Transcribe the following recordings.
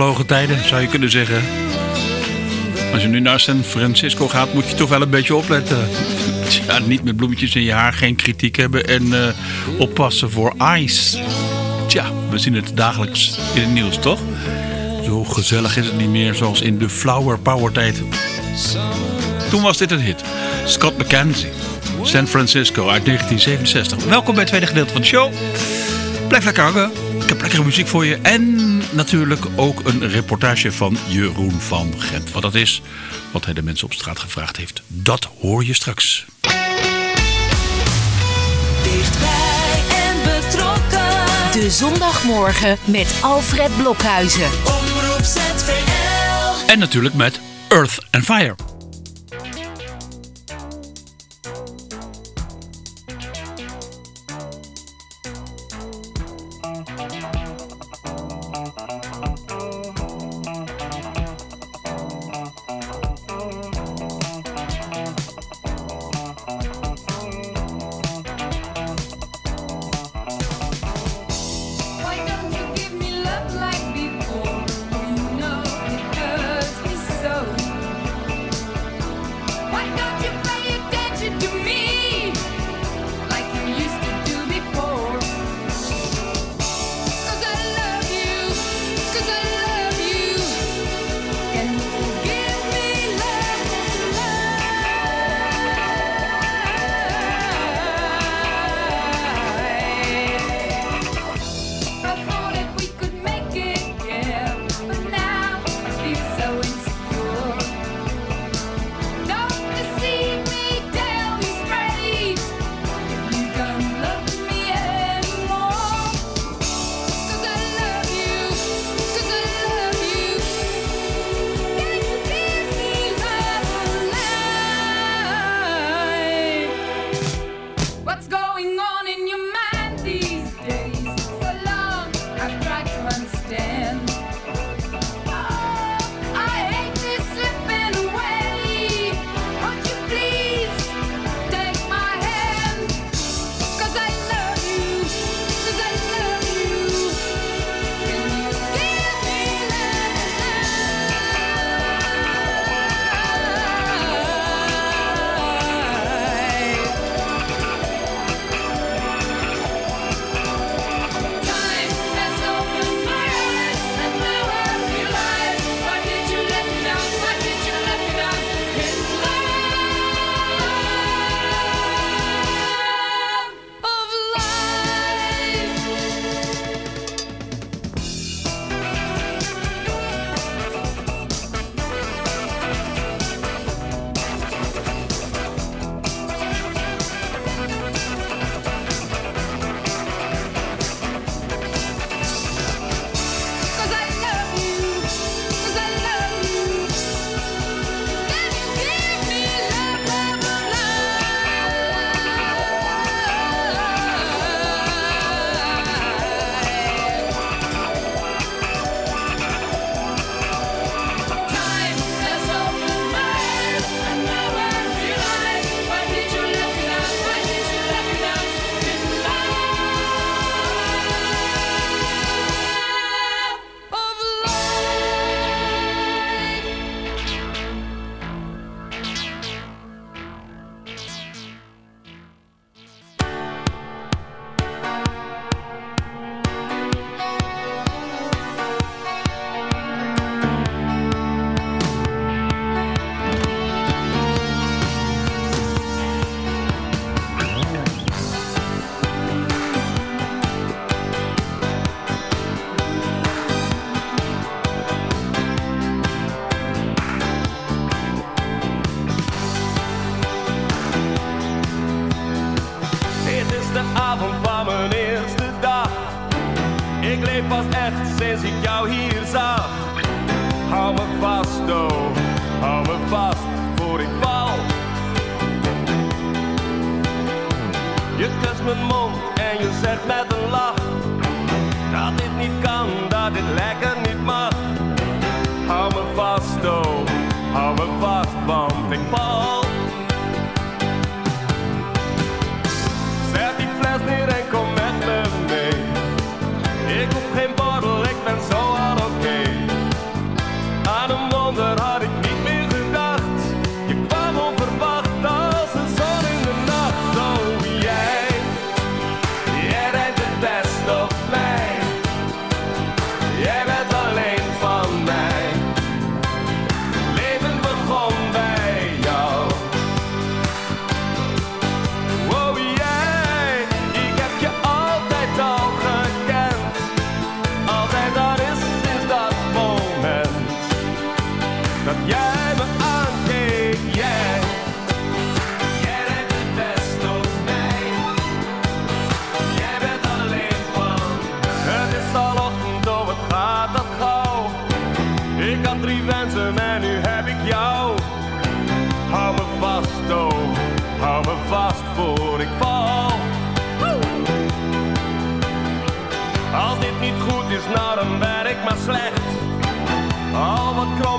Vervlogen tijden zou je kunnen zeggen. Als je nu naar San Francisco gaat, moet je toch wel een beetje opletten. Ja, niet met bloemetjes in je haar, geen kritiek hebben en uh, oppassen voor ice. Tja, we zien het dagelijks in het nieuws, toch? Zo gezellig is het niet meer zoals in de flower power tijd. Toen was dit een hit. Scott McKenzie, San Francisco uit 1967. Welkom bij het tweede gedeelte van de show. Blijf lekker hangen. Ik heb lekkere muziek voor je. En natuurlijk ook een reportage van Jeroen van Gent. Wat dat is, wat hij de mensen op straat gevraagd heeft, dat hoor je straks. Dichtbij en betrokken. De zondagmorgen met Alfred Blokhuizen. Omroep ZVL. En natuurlijk met Earth and Fire.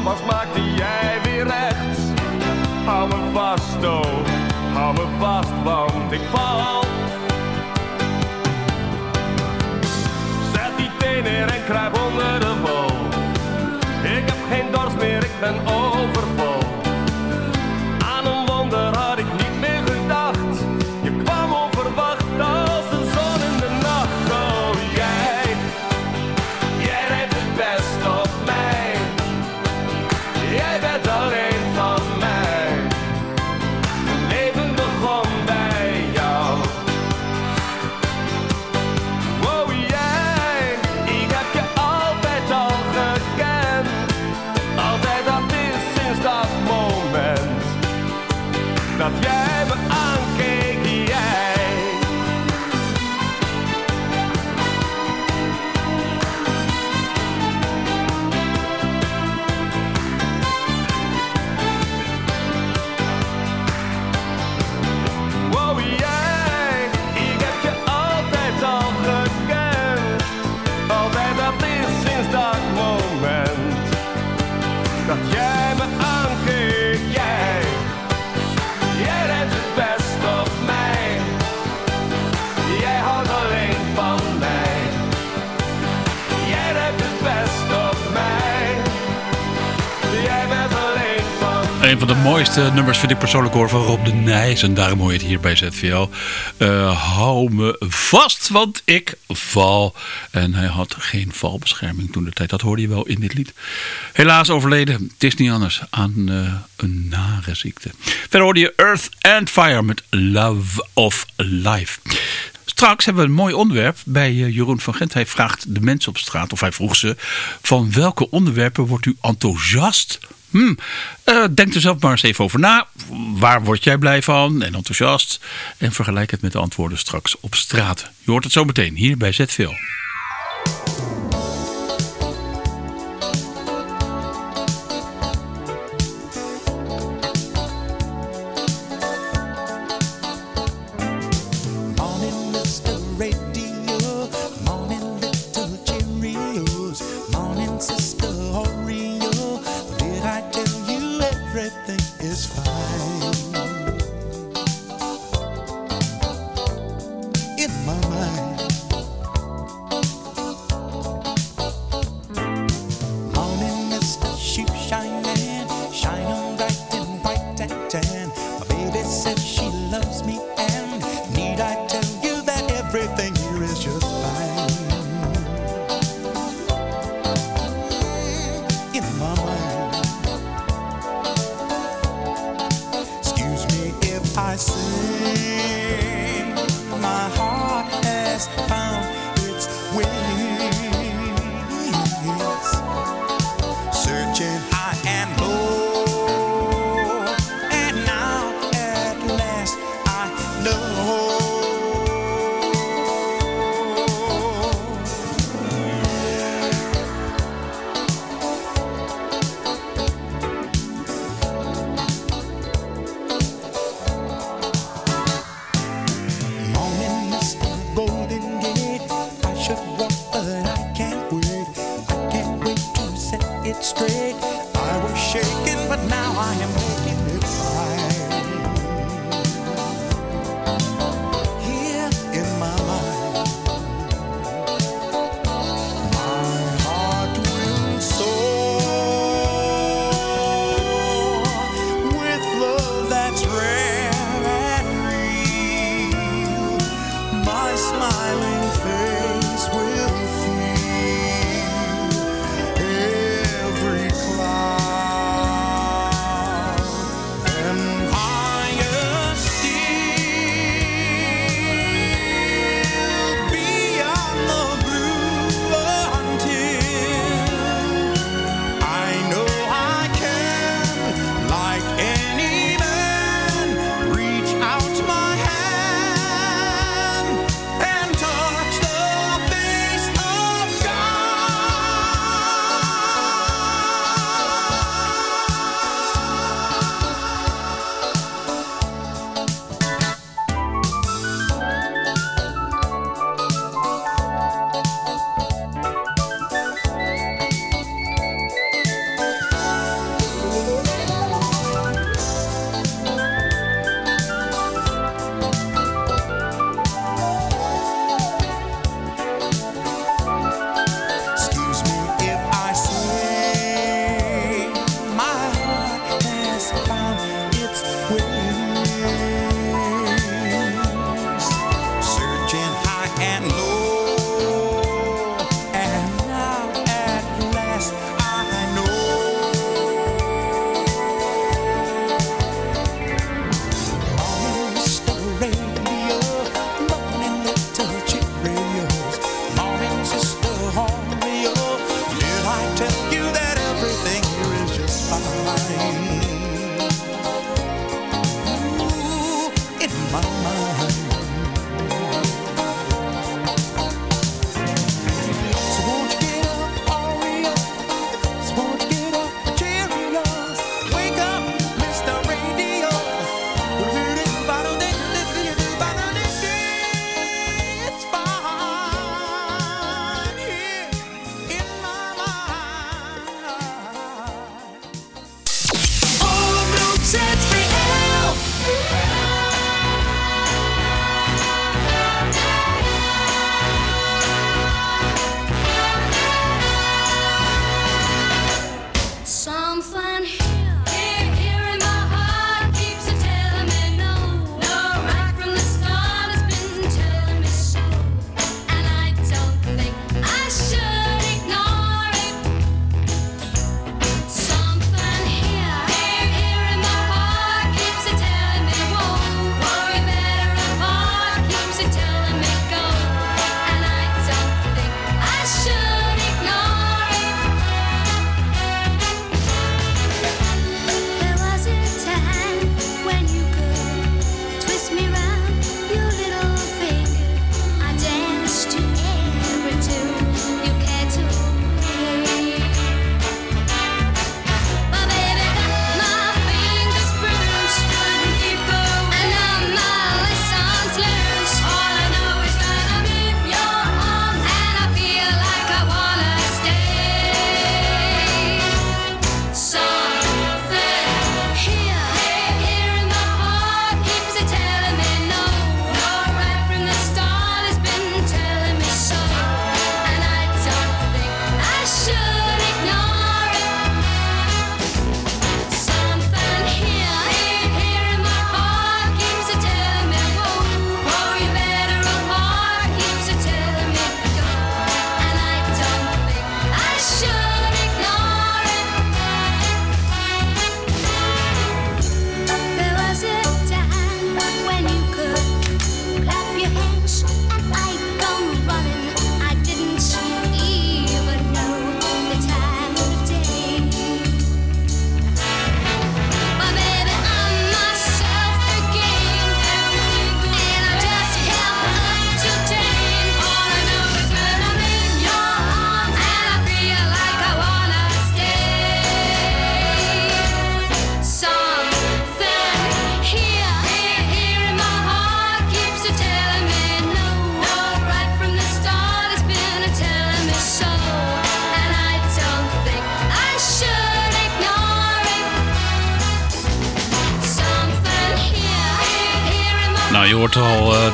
Was, maakte jij weer recht. Hou me vast, oh, hou me vast, want ik val. Zet die teen neer en kruip onder de wol. Ik heb geen dorst meer, ik ben overvol. Dat jij me mooiste nummers vind ik persoonlijk hoor van Rob de Nijs. En daarom hoor je het hier bij ZVL. Eh, hou me vast, want ik val. En hij had geen valbescherming toen de tijd. Dat hoorde je wel in dit lied. Helaas overleden. Het is niet anders. Aan eh, een nare ziekte. Verder hoorde je Earth and Fire met Love of Life. Straks hebben we een mooi onderwerp bij eh, Jeroen van Gent. Hij vraagt de mensen op straat, of hij vroeg ze... van welke onderwerpen wordt u enthousiast Hmm. eh, denk er zelf maar eens even over na. Waar word jij blij van en enthousiast? En vergelijk het met de antwoorden straks op straat. Je hoort het zo meteen hier bij ZVL.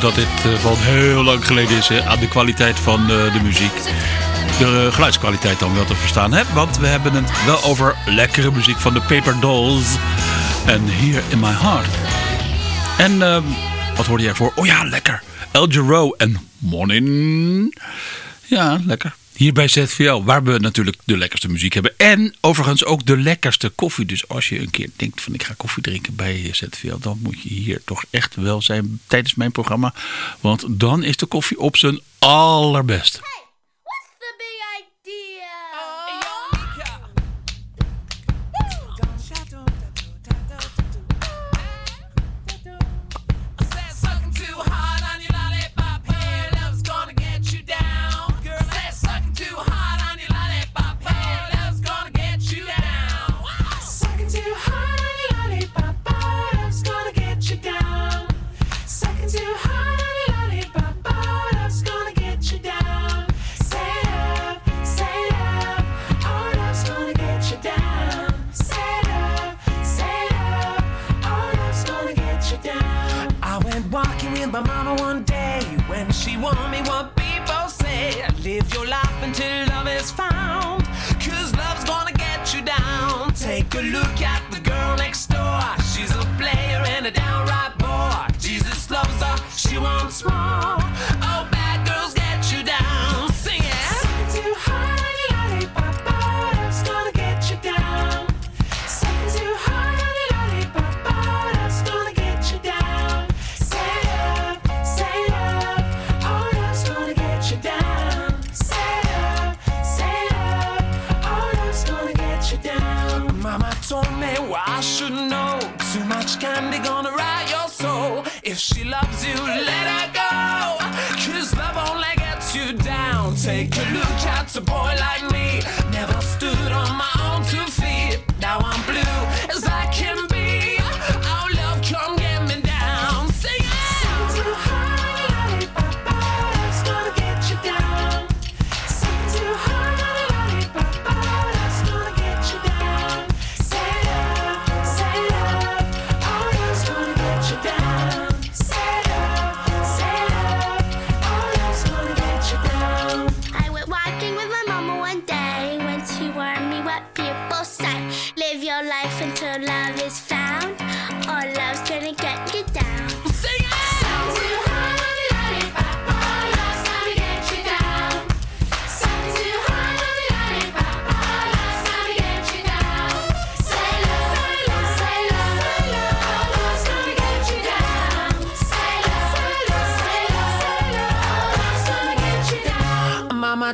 dat dit eh, van heel lang geleden is aan de kwaliteit van eh, de muziek. De geluidskwaliteit dan wel te verstaan. Hè? Want we hebben het wel over lekkere muziek van de Paper Dolls. En Here in My Heart. En ehm, wat hoorde jij voor? Oh ja, lekker. El Giro en Morning. Ja, lekker. Hier bij ZVL, waar we natuurlijk de lekkerste muziek hebben. En overigens ook de lekkerste koffie. Dus als je een keer denkt van ik ga koffie drinken bij ZVL... dan moet je hier toch echt wel zijn tijdens mijn programma. Want dan is de koffie op zijn allerbest.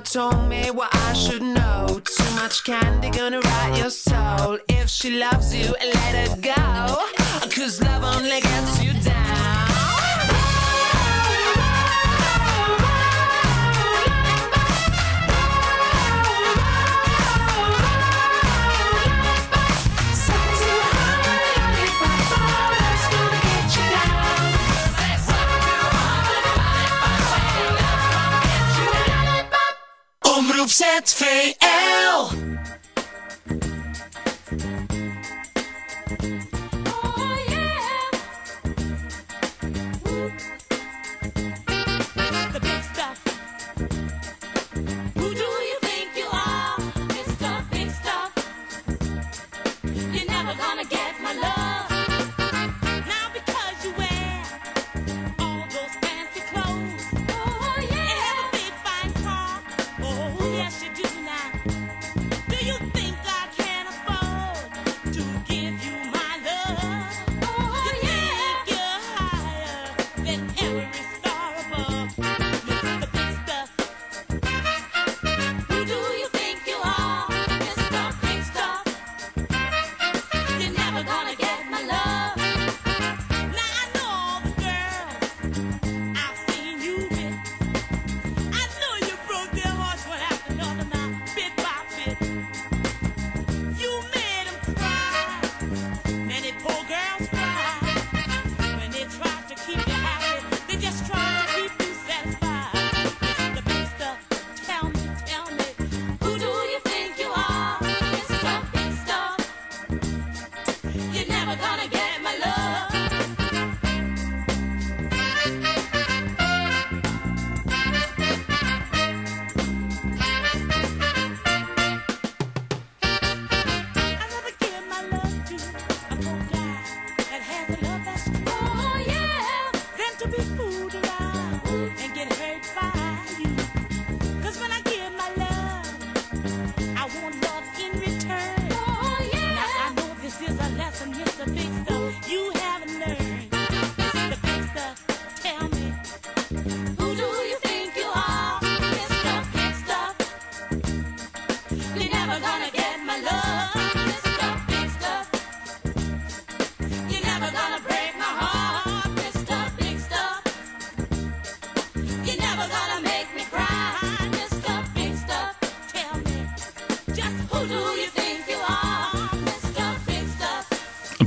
told me what I should know. Too much candy gonna rot your soul. If she loves you, let her go. Cause love only gets you op ZVL.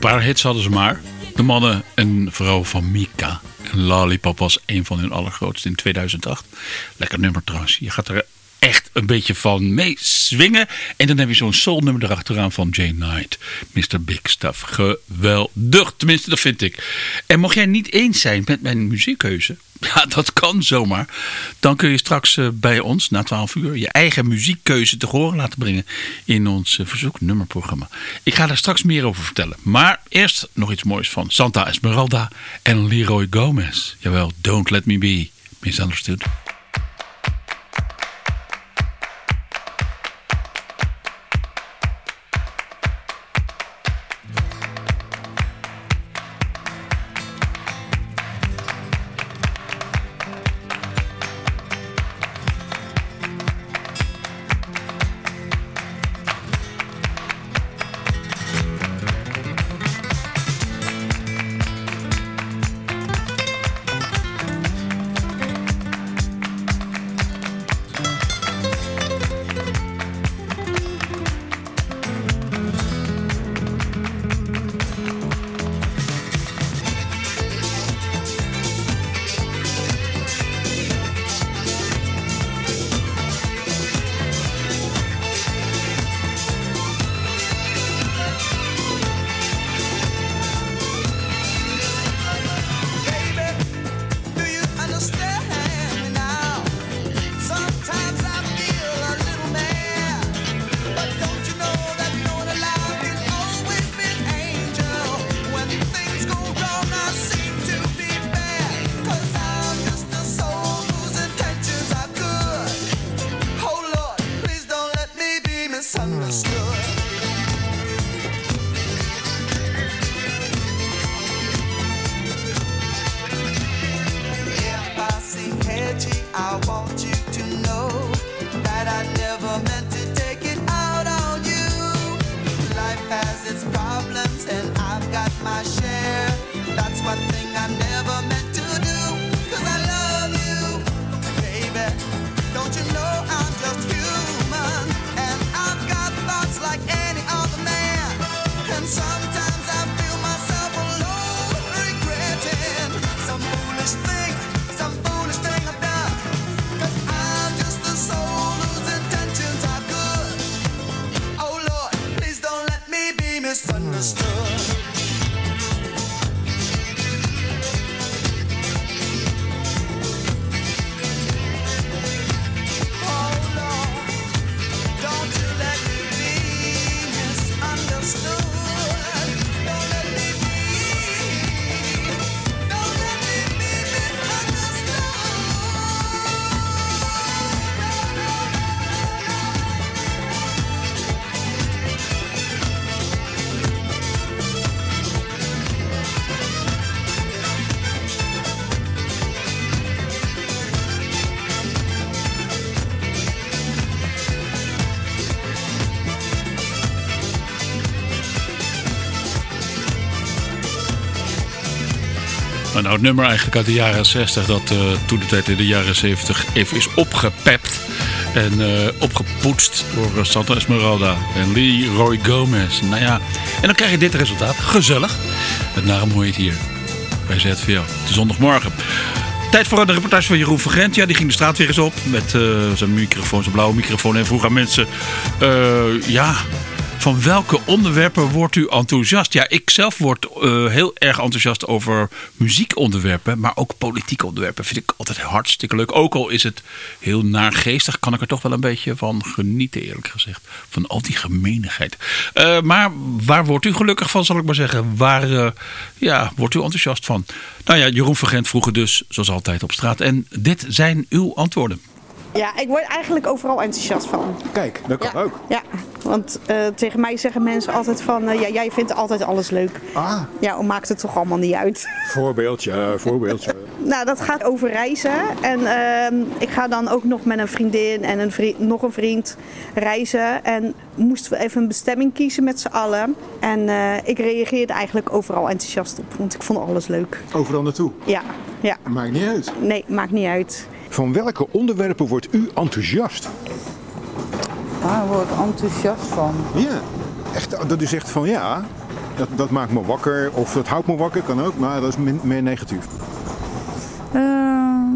Paar hits hadden ze maar. De mannen en vrouw van Mika. En Lollipop was een van hun allergrootste in 2008. Lekker nummer trouwens. Je gaat er echt een beetje van mee swingen. En dan heb je zo'n soulnummer erachteraan van Jane Knight. Mr. Big Stuff. Geweldig. Tenminste, dat vind ik. En mocht jij niet eens zijn met mijn muziekkeuze. Ja, dat kan zomaar. Dan kun je straks eh, bij ons na 12 uur je eigen muziekkeuze te horen laten brengen in ons eh, verzoeknummerprogramma. Ik ga daar straks meer over vertellen. Maar eerst nog iets moois van Santa Esmeralda en Leroy Gomez. Jawel, Don't Let Me Be Misunderstood. Een oud nummer eigenlijk uit de jaren 60 dat eh, toen de tijd in de jaren 70 even is opgepept en eh, opgepoetst door eh, Santa Esmeralda en Leroy Gomez. Nou ja, en dan krijg je dit resultaat. Gezellig. Het naam hoor je het hier bij ZVL. De zondagmorgen. Tijd voor de reportage van Jeroen Vergent. Ja, die ging de straat weer eens op met zijn microfoon, zijn blauwe microfoon. En vroeg aan mensen, ja, van welke onderwerpen wordt u enthousiast? Ja, ik zelf word eh, heel erg enthousiast over muziekonderwerpen, maar ook politieke onderwerpen. Vind ik altijd hartstikke leuk. Ook al is het heel naargeestig, kan ik er toch wel een beetje van genieten, eerlijk gezegd. Van al die gemeenigheid. Eh, maar waar wordt u gelukkig van, zal ik maar zeggen? Waar eh, ja, wordt u enthousiast van? Nou ja, Jeroen Vergent vroeg het dus, zoals altijd, op straat. En dit zijn uw antwoorden. Ja, ik word eigenlijk overal enthousiast van. Kijk, dat kan ja. ook. Ja, want eh, tegen mij zeggen mensen altijd van... eh, ja, jij vindt altijd alles leuk. Ah, Ja, maakt het toch allemaal niet uit. voorbeeldje, voorbeeldje. Nou, dat gaat over reizen. En ehm, ik ga dan ook nog met een vriendin en een vriend, nog een vriend reizen. En moesten we even een bestemming kiezen met z'n allen. En eh, ik reageerde eigenlijk overal enthousiast op. Want ik vond alles leuk. Overal naartoe. Ja, ja. Maakt niet uit. Nee, maakt niet uit. Van welke onderwerpen wordt u enthousiast? Daar word ik enthousiast van. Ja. Echt, dat u zegt van ja, dat, dat maakt me wakker of dat houdt me wakker, kan ook, maar dat is min- meer negatief. Ehm,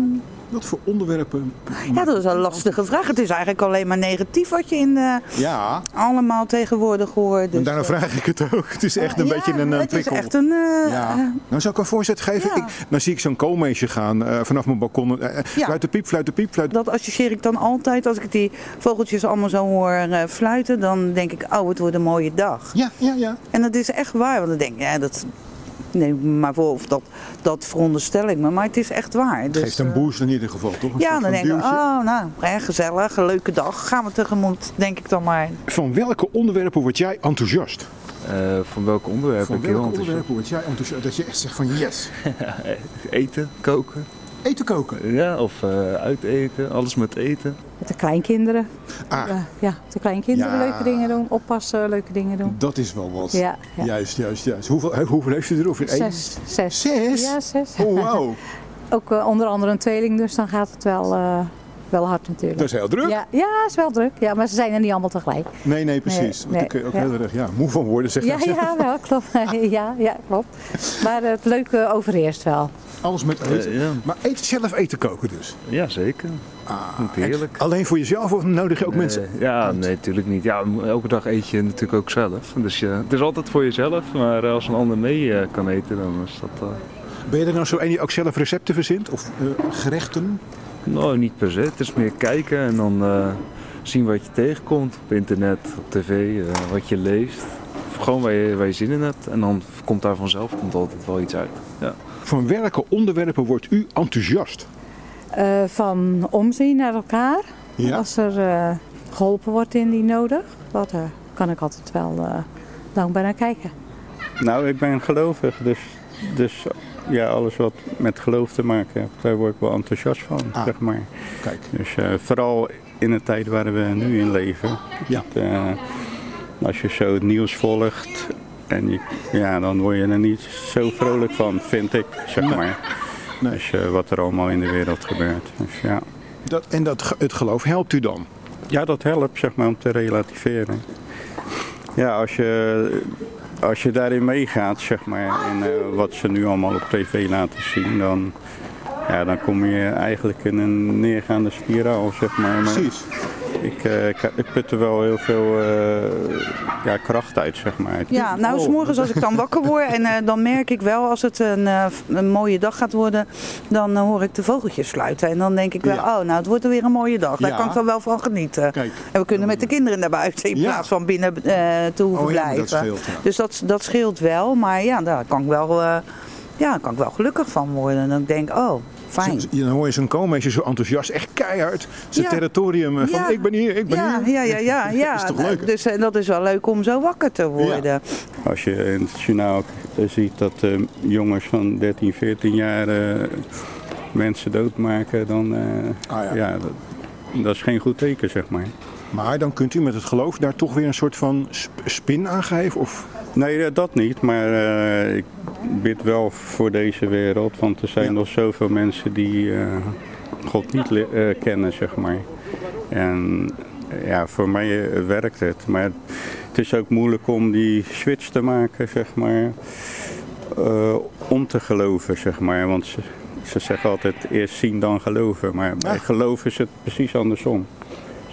Wat voor onderwerpen? ja, dat is een lastige vraag. Het is eigenlijk alleen maar negatief wat je in de, Ja, allemaal tegenwoordig hoort. en Dus, daarom eh, vraag ik het ook. Het is echt een ja, beetje een, een Het is prikkel. echt een... eh, Ja. eh, Nou, zou ik een voorzet geven? Ja. Ik, dan zie ik zo'n koolmeesje gaan eh, vanaf mijn balkon. Eh, eh, Ja. Fluit de piep, fluit de piep, fluit dat associeer ik dan altijd. Als ik die vogeltjes allemaal zo hoor eh, fluiten, dan denk ik, oh, het wordt een mooie dag. Ja, ja, ja. En dat is echt waar, want dan denk ik, ja, dat neem maar voor, of dat, dat veronderstel ik me, maar het is echt waar. Het Dus, geeft een eh, boost in ieder geval, toch? Een Ja, dan denk ik, oh, nou, hè, gezellig, een leuke dag. Gaan we tegemoet, denk ik dan maar. Van welke onderwerpen word jij enthousiast? Eh, van welke onderwerpen Van welke enthousiast? onderwerpen word jij enthousiast? Dat je echt zegt van yes. Eten, koken. Eten koken. Ja, of eh uiteten, alles met eten. Met de kleinkinderen. Ah, Eh, ja, met de kleinkinderen Ja. leuke dingen doen. Oppassen, leuke dingen doen. dat is wel wat. Ja, ja. Juist, juist, juist. Hoeveel, hoeveel heeft u er? Één? Zes. Zes. Zes? Ja, zes. Oh, wauw. Ook eh, onder andere een tweeling, dus dan gaat het wel, eh, wel hard natuurlijk. Dat is heel druk. Ja, ja, is wel druk. Ja, maar ze zijn er niet allemaal tegelijk. Nee, nee, precies. Nee, Daar kun je ook heel erg ja, moe van worden, zeg Ja, zelf. ja, wel, klopt. ja, ja, klopt. Maar het leuke overheerst wel. Alles met eten. Eh, ja. Maar eten zelf eten koken dus? ja, zeker. Ah, heerlijk. Alleen voor jezelf of nodig je ook Nee, mensen? Ja, nee, natuurlijk niet. Ja, elke dag eet je natuurlijk ook zelf. Dus je, het is altijd voor jezelf, maar als een ander mee eh, kan eten, dan is dat... eh, Ben je er nou zo een die ook zelf recepten verzint? Of eh, gerechten? Nou, niet per se. Het is meer kijken en dan eh, zien wat je tegenkomt op internet, op tv, eh, wat je leest. Of gewoon waar je, waar je zin in hebt. En dan komt daar vanzelf komt altijd wel iets uit. Ja. Van welke onderwerpen wordt u enthousiast? Eh, van omzien naar elkaar. Ja. Als er eh, geholpen wordt in die nodig. Dat eh, kan ik altijd wel eh, dankbaar naar kijken. Nou, ik ben gelovig, dus, dus ja, alles wat met geloof te maken heeft, daar word ik wel enthousiast van, Ah. zeg maar. Kijk. Dus eh, vooral in de tijd waar we nu in leven. Ja. Eh, als je zo het nieuws volgt, en je, ja, dan word je er niet zo vrolijk van, vind ik, zeg maar. Nee. Dus eh, wat er allemaal in de wereld gebeurt. Dus, ja. Dat, en dat, het geloof helpt u dan? Ja, dat helpt zeg maar om te relativeren. Ja, als je, als je daarin meegaat, zeg maar, en eh, wat ze nu allemaal op tv laten zien, dan, ja, dan kom je eigenlijk in een neergaande spiraal, zeg maar. maar Precies. ik, eh, ik, ik put er wel heel veel eh, ja, kracht uit, zeg maar. Ja, nou, Oh. s morgens als ik dan wakker word en eh, dan merk ik wel als het een, eh, een mooie dag gaat worden, dan hoor ik de vogeltjes fluiten. En dan denk ik wel, Ja. oh, nou, het wordt er weer een mooie dag. Daar Ja. kan ik dan wel van genieten. Kijk. En we kunnen met de kinderen naar buiten in Ja. plaats van binnen eh, te hoeven Oh ja, dat blijven. scheelt, ja. Dus dat, dat scheelt wel, maar ja, daar kan ik wel, eh, ja, daar kan ik wel gelukkig van worden. En dan denk ik, oh, fijn. Zo- Dan hoor je zo'n koolmeesje zo enthousiast, echt keihard. Zijn Ja. territorium eh, van Ja. ik ben hier, ik ben Ja, hier. ja, ja, ja, ja. is toch leuk? Dus eh, dat is wel leuk om zo wakker te worden. Als je in het journaal eh, ziet dat jongens van 13, 14 jaar mensen doodmaken, dan Ah, ja. ja, dat, dat is geen goed teken, zeg maar. Maar dan kunt u met het geloof daar toch weer een soort van sp- spin aan geven? Of... Nee, eh, dat niet. Maar eh, ik bid wel voor deze wereld. Want er zijn Ja. nog zoveel mensen die eh, God niet kennen, zeg maar. En ja, voor mij werkt het. Maar het is ook moeilijk om die switch te maken, zeg maar. om te geloven, zeg maar. Want ze, ze zeggen altijd eerst zien dan geloven. Maar bij geloof is het precies andersom.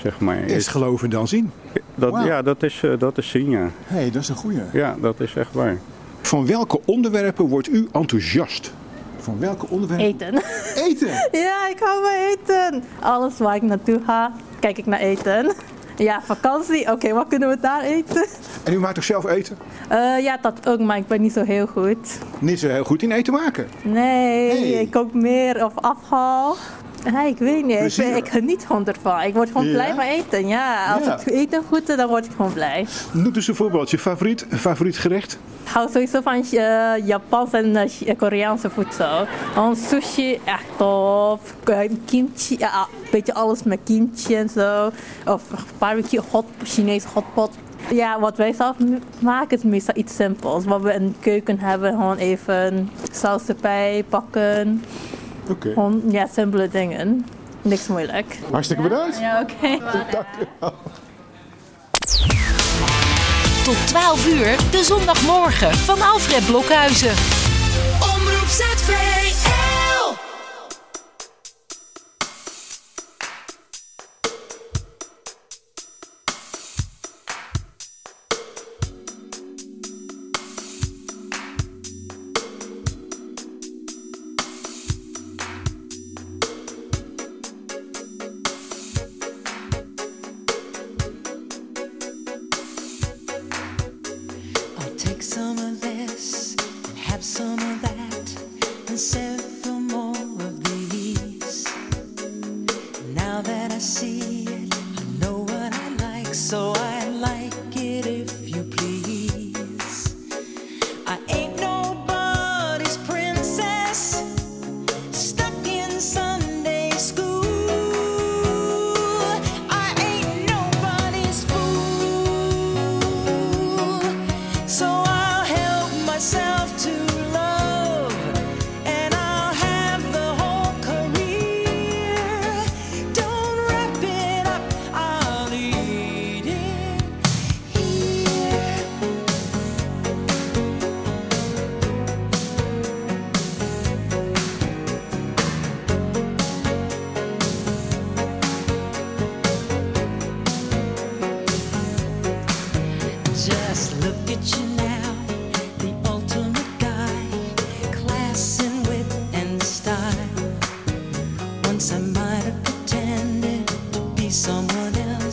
Zeg maar. Eerst geloven dan zien. dat. Ja, dat is, eh, dat is zien, ja. Hé, hey, dat is een goeie. Ja, dat is echt waar. Van welke onderwerpen wordt u enthousiast? Van welke onderwerpen? Eten. Eten! Ja, ik hou van eten. Alles waar ik naartoe ga, kijk ik naar eten. Ja, vakantie. Oké, wat kunnen we daar eten? En u maakt toch zelf eten? Eh, ja, dat ook, maar ik ben niet zo heel goed. Niet zo heel goed in eten maken. Nee, Hey. ik kook meer of afhaal. Ja, ik weet niet. Ik, Plezier. ben, ik geniet gewoon ervan. Ik word gewoon Ja? blij van eten. Ja, als Ja. het eten goed is, dan word ik gewoon blij. Noem dus een voorbeeldje. Favoriet, favoriet gerecht? Ik hou sowieso van eh, Japans en eh, Chi- Koreaanse voedsel. Gewoon sushi, echt top. Eh, Kimchi, ja, een beetje alles met kimchi en zo. Of barbecue, hot, Chinese hotpot. Ja, wat wij zelf maken is meestal iets simpels. Wat we in de keuken hebben, gewoon even saus erbij pakken. Oké. Ja, simpele dingen. Niks moeilijk. Hartstikke bedankt. Ja, oké. Dank u wel. tot 12 uur de zondagmorgen van Alfred Blokhuizen.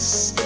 Yes.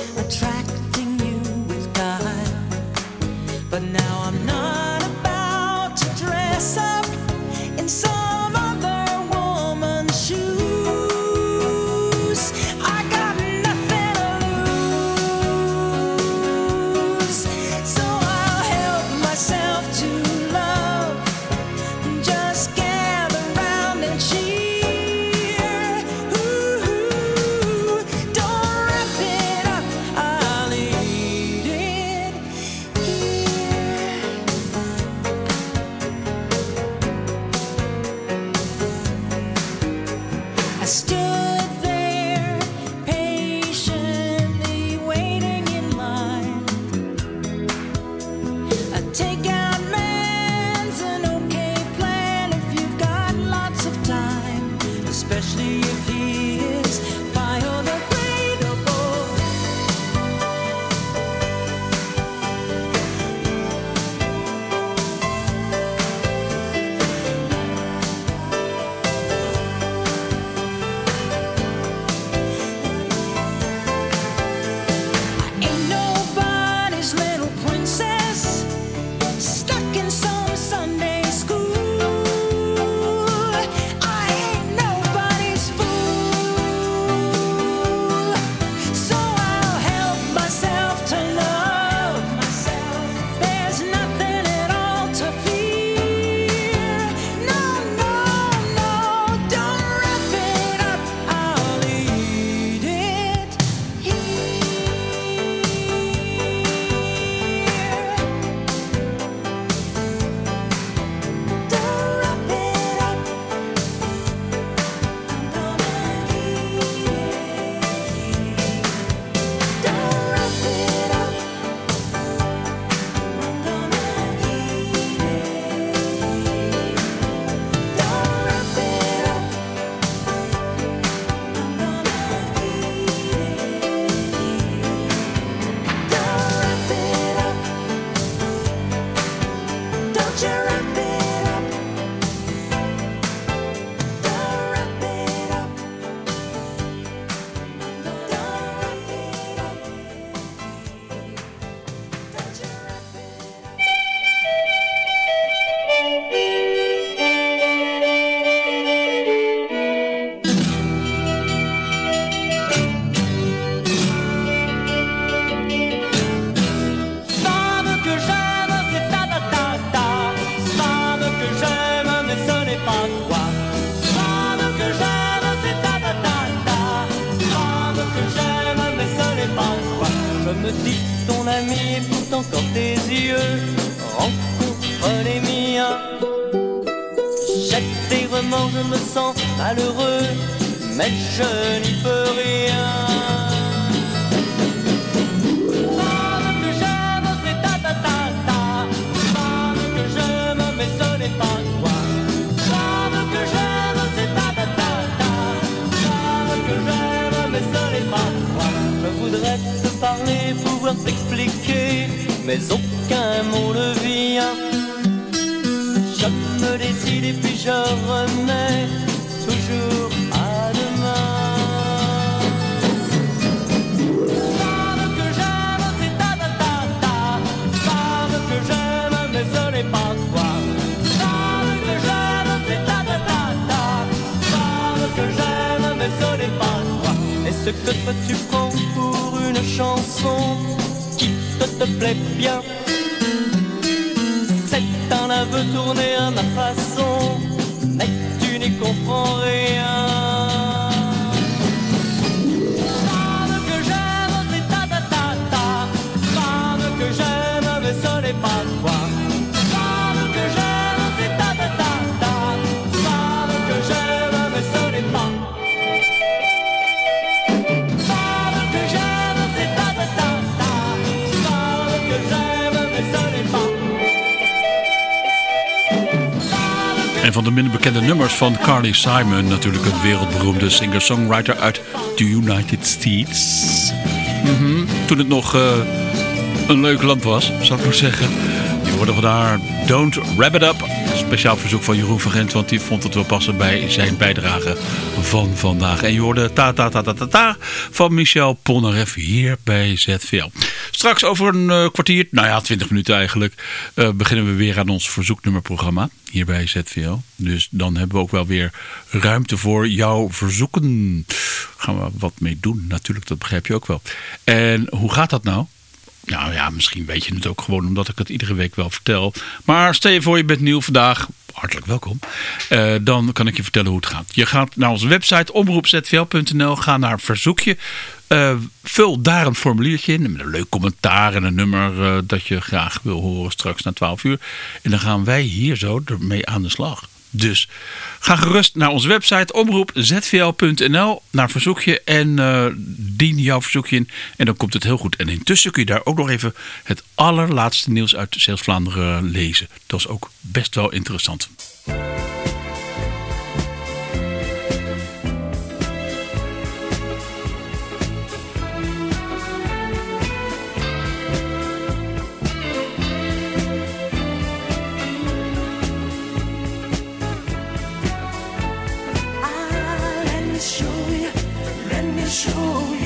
Carly Simon. Natuurlijk een wereldberoemde singer-songwriter uit de United States. Mhm, Toen het nog eh, een leuk land was, zou ik maar zeggen. Je hoorde van haar Don't Wrap It Up. Speciaal verzoek van Jeroen van Gent, want die vond het wel passen bij zijn bijdrage van vandaag. En je hoorde Ta Ta Ta Ta Ta Ta van Michel Polnareff hier bij ZVL. Straks over een eh, kwartier, nou ja, 20 minuten eigenlijk, eh, beginnen we weer aan ons verzoeknummerprogramma hier bij ZVL. Dus dan hebben we ook wel weer ruimte voor jouw verzoeken. Gaan we wat mee doen, natuurlijk, dat begrijp je ook wel. En hoe gaat dat nou? Nou ja, misschien weet je het ook gewoon omdat ik het iedere week wel vertel. Maar stel je voor je bent nieuw vandaag. Hartelijk welkom. Eh, dan kan ik je vertellen hoe het gaat. Je gaat naar onze website omroepzvl.nl. Ga naar verzoekje. Eh, vul daar een formuliertje in. Met een leuk commentaar en een nummer eh, dat je graag wil horen straks na 12 uur. En dan gaan wij hier zo ermee aan de slag. Dus ga gerust naar onze website omroepzvl.nl naar verzoekje en eh, dien jouw verzoekje in. En dan komt het heel goed. En intussen kun je daar ook nog even het allerlaatste nieuws uit Zeeuws-Vlaanderen lezen. Dat is ook best wel interessant. Show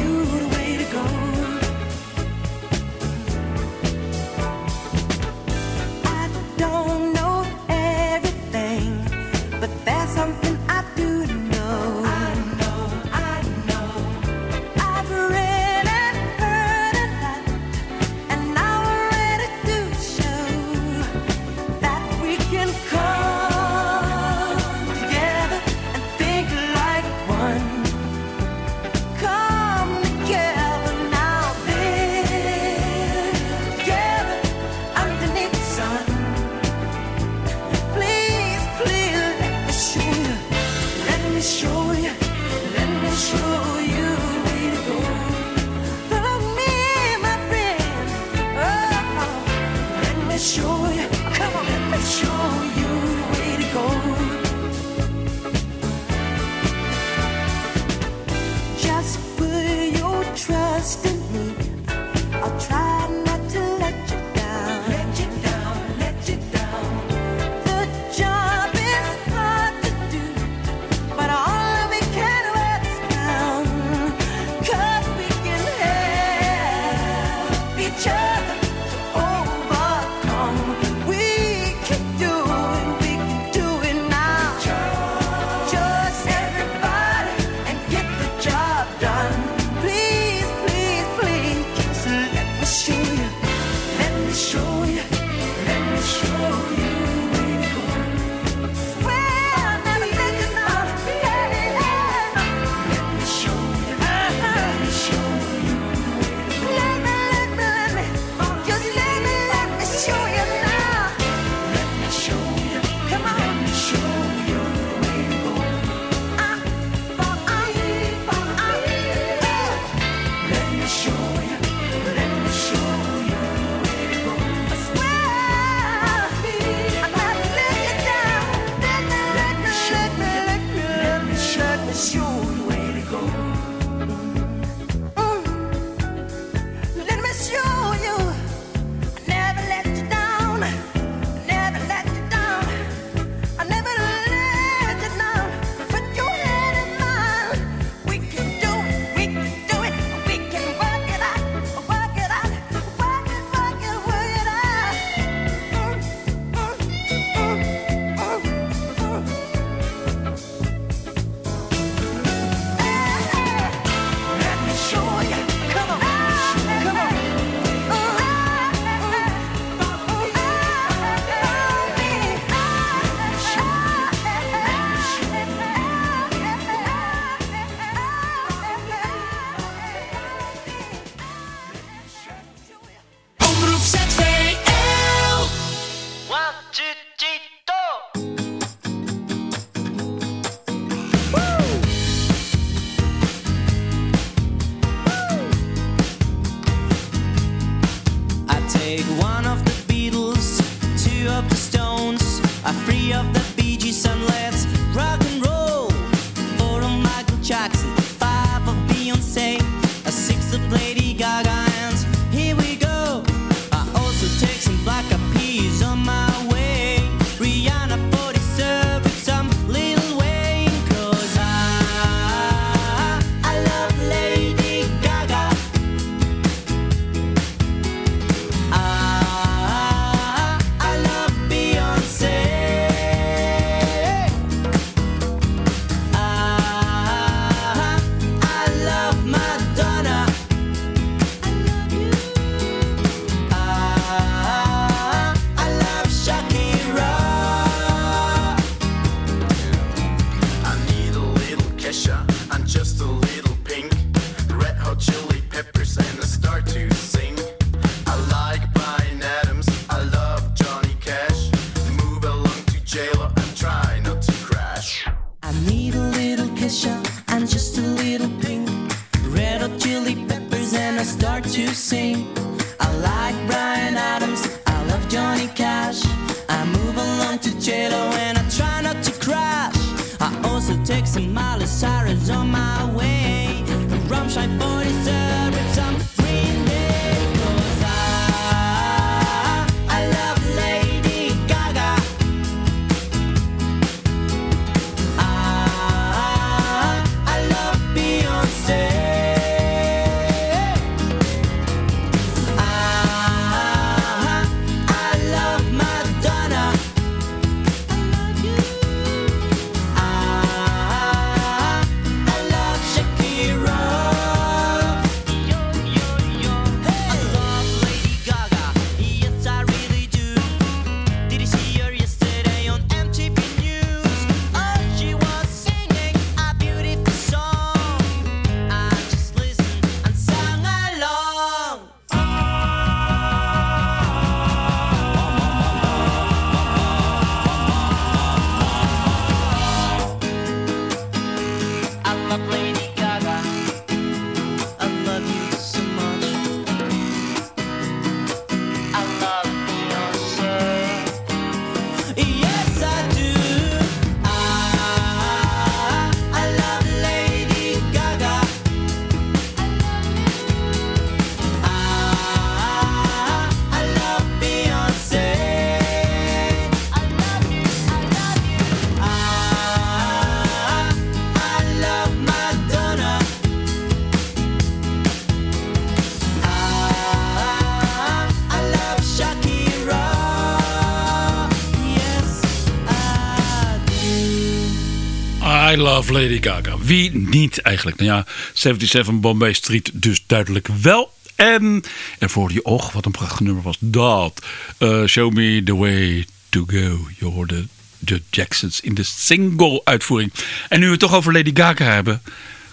Love Lady Gaga. Wie niet eigenlijk? Nou ja, 77 Bombay Street dus duidelijk wel. En, en voor die oog, wat een prachtig nummer was dat. Eh, Show me the way to go. Je hoorde de Jacksons in de single uitvoering. En nu we het toch over Lady Gaga hebben...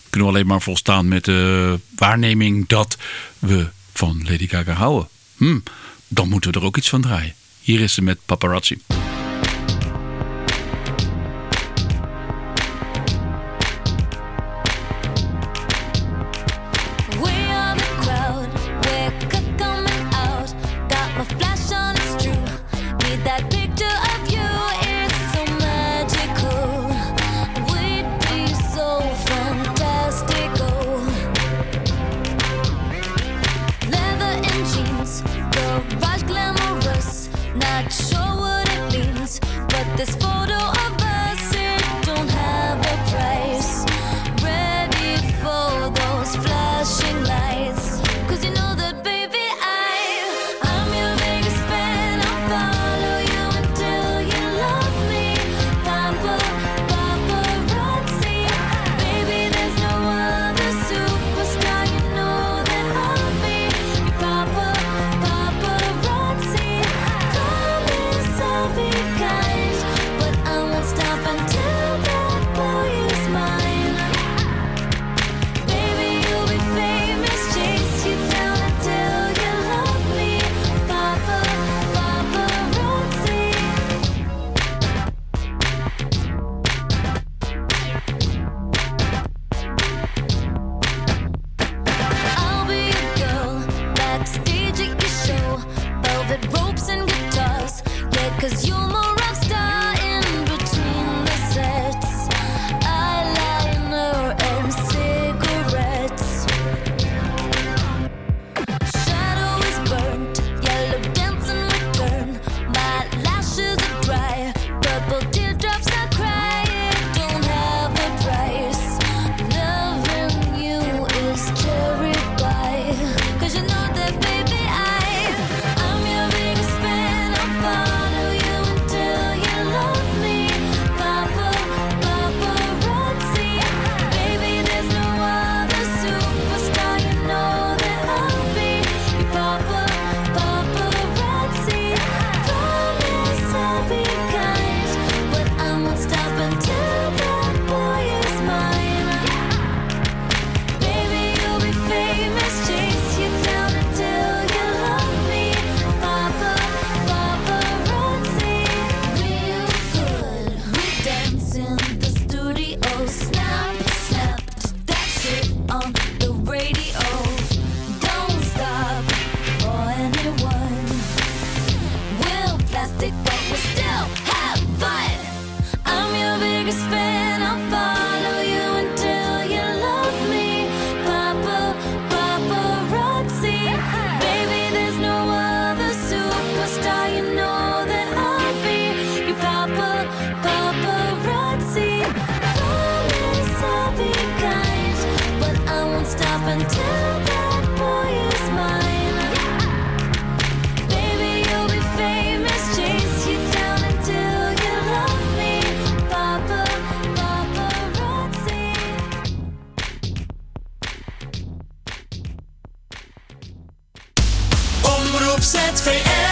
kunnen we alleen maar volstaan met de waarneming dat we van Lady Gaga houden. Hm, dan moeten we er ook iets van draaien. Hier is ze met Paparazzi. Op ZVL.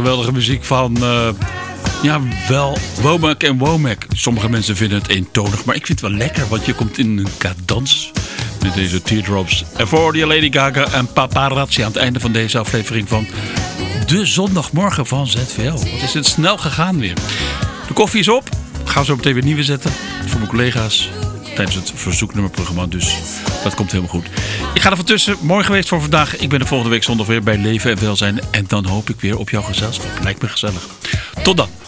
Geweldige muziek van, eh, ja, wel Womack en Womack. Sommige mensen vinden het eentonig, maar ik vind het wel lekker, want je komt in een cadans met deze teardrops. En voor die Lady Gaga en Paparazzi aan het einde van deze aflevering van de zondagmorgen van ZVL. Wat is het snel gegaan weer. De koffie is op. Ga zo meteen weer nieuwe zetten voor mijn collega's tijdens het verzoeknummerprogramma. Dus dat komt helemaal goed. Ik ga er van tussen. Mooi geweest voor vandaag. Ik ben de volgende week zondag weer bij Leven en Welzijn. En dan hoop ik weer op jouw gezelschap. Lijkt me gezellig. Tot dan.